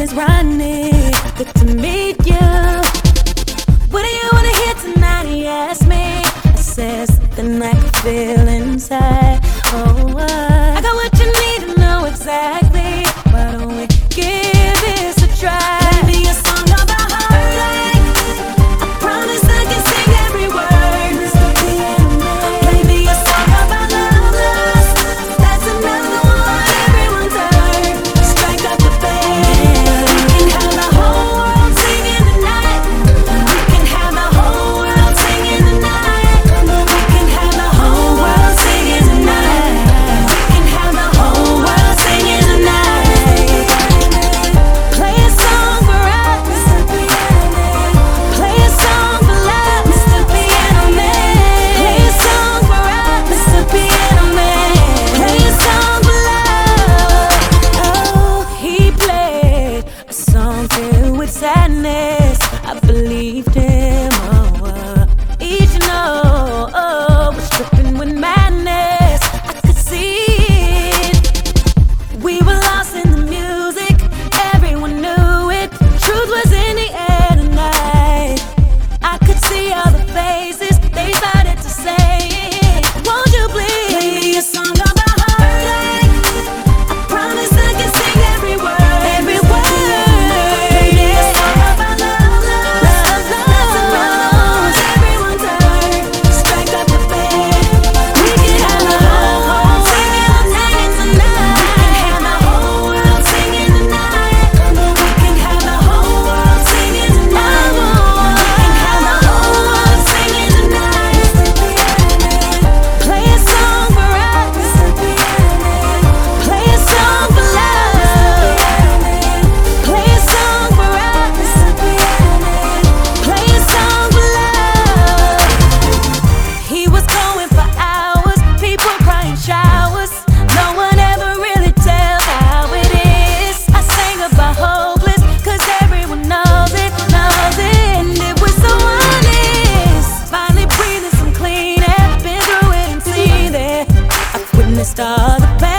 is running. Good to meet you. promised all the pain.